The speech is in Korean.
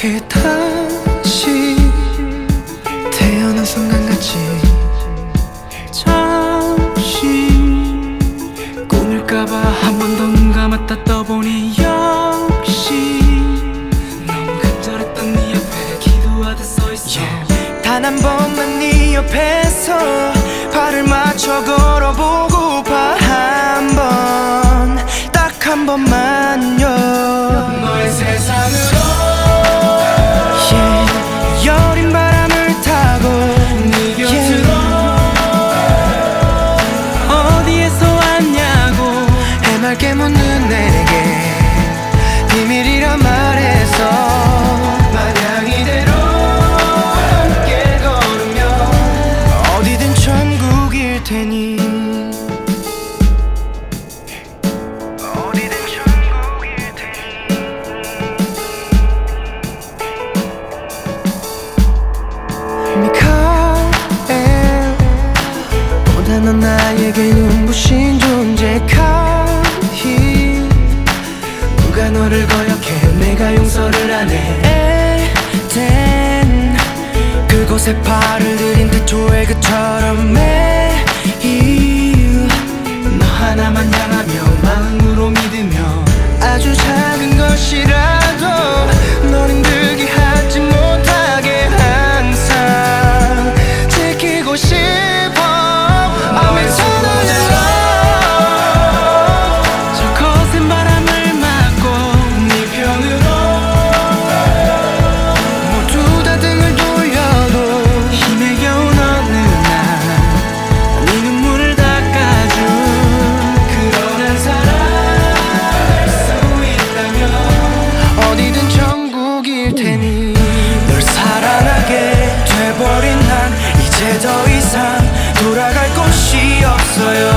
이렇게 다시 태어난 순간같이 잠시 꿈일까봐 한 번 더 눈 감았다 떠보니 역시 너무 간절했던 네 옆에 기도하듯 써있어. 단한 번만 네 옆에서 발을 맞춰 걸어보고파 한번딱 한 번만요. 너의 세상으로 용서를 안해 에덴 그곳에 발을 들인 태초의 그처럼 매일 너 하나만 향하며 마음으로 믿으며 아주 작은 것이라 더 이상 돌아갈 곳이 없어요